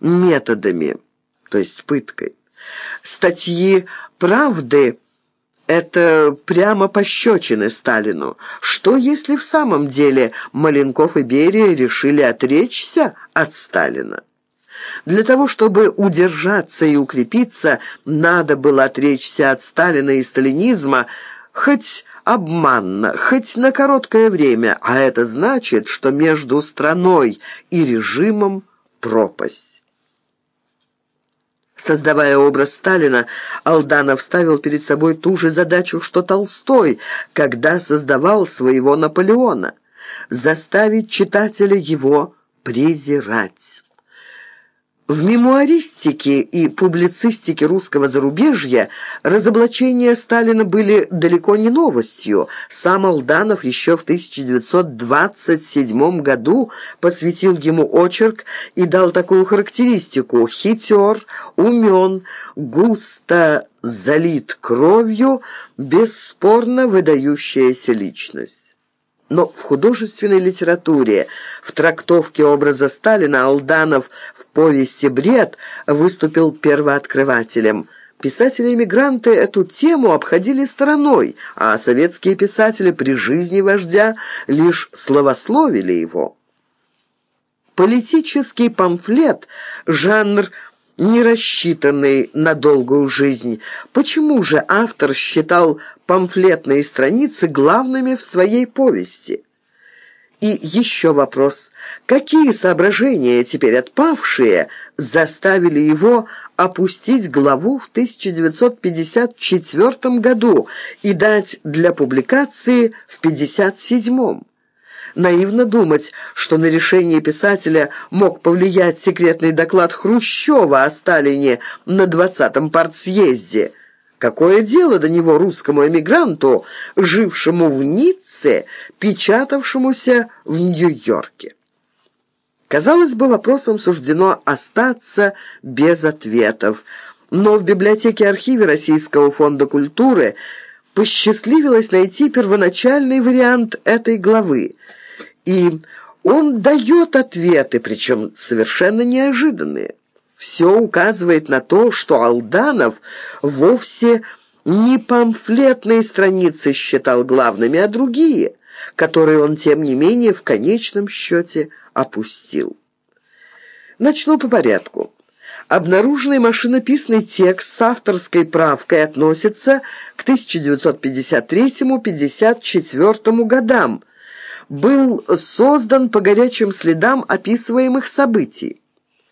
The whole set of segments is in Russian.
методами, то есть пыткой. Статьи «Правды» — это прямо пощечины Сталину. Что, если в самом деле Маленков и Берия решили отречься от Сталина? Для того, чтобы удержаться и укрепиться, надо было отречься от Сталина и сталинизма, хоть обманно, хоть на короткое время, а это значит, что между страной и режимом пропасть. Создавая образ Сталина, Алданов ставил перед собой ту же задачу, что Толстой, когда создавал своего Наполеона – заставить читателя его презирать. В мемуаристике и публицистике русского зарубежья разоблачения Сталина были далеко не новостью. Сам Алданов еще в 1927 году посвятил ему очерк и дал такую характеристику «хитер, умен, густо залит кровью, бесспорно выдающаяся личность». Но в художественной литературе, в трактовке образа Сталина Алданов в повести «Бред» выступил первооткрывателем. Писатели-эмигранты эту тему обходили стороной, а советские писатели при жизни вождя лишь словословили его. Политический памфлет – жанр – не рассчитанный на долгую жизнь. Почему же автор считал памфлетные страницы главными в своей повести? И еще вопрос. Какие соображения, теперь отпавшие, заставили его опустить главу в 1954 году и дать для публикации в 1957? Наивно думать, что на решение писателя мог повлиять секретный доклад Хрущева о Сталине на 20-м партсъезде. Какое дело до него русскому эмигранту, жившему в Ницце, печатавшемуся в Нью-Йорке? Казалось бы, вопросом суждено остаться без ответов. Но в библиотеке-архиве Российского фонда культуры посчастливилось найти первоначальный вариант этой главы – и он дает ответы, причем совершенно неожиданные. Все указывает на то, что Алданов вовсе не памфлетные страницы считал главными, а другие, которые он, тем не менее, в конечном счете опустил. Начну по порядку. Обнаруженный машинописный текст с авторской правкой относится к 1953-54 годам, был создан по горячим следам описываемых событий.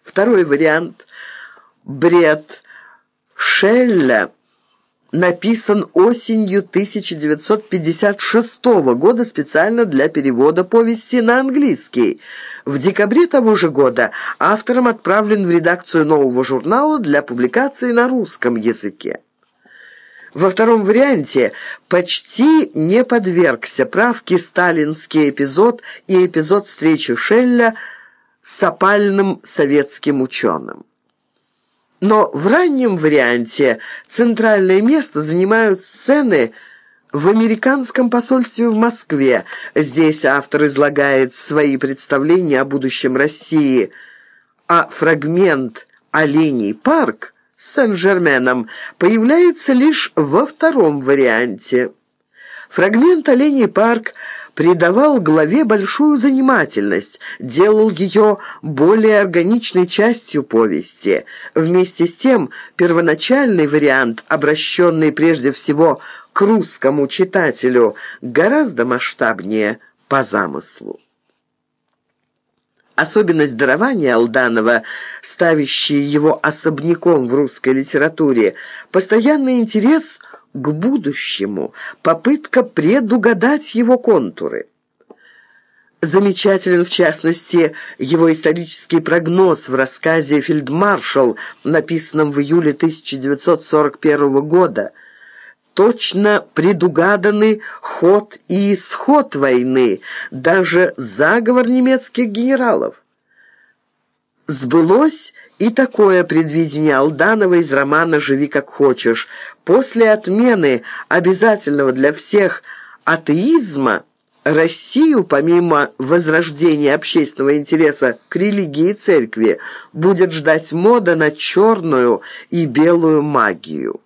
Второй вариант – бред Шелля – написан осенью 1956 года специально для перевода повести на английский. В декабре того же года автором отправлен в редакцию нового журнала для публикации на русском языке. Во втором варианте почти не подвергся правке сталинский эпизод и эпизод встречи Шелля с опальным советским ученым. Но в раннем варианте центральное место занимают сцены в американском посольстве в Москве. Здесь автор излагает свои представления о будущем России, а фрагмент «Оленей парк» Сен-Жерменом появляется лишь во втором варианте. Фрагмент «Оленей парк» придавал главе большую занимательность, делал ее более органичной частью повести. Вместе с тем, первоначальный вариант, обращенный прежде всего к русскому читателю, гораздо масштабнее по замыслу. Особенность дарования Алданова, ставящая его особняком в русской литературе, постоянный интерес к будущему, попытка предугадать его контуры. Замечателен, в частности, его исторический прогноз в рассказе «Фельдмаршал», написанном в июле 1941 года – точно предугаданы ход и исход войны, даже заговор немецких генералов. Сбылось и такое предвидение Алданова из романа «Живи как хочешь». После отмены обязательного для всех атеизма Россию, помимо возрождения общественного интереса к религии и церкви, будет ждать мода на черную и белую магию.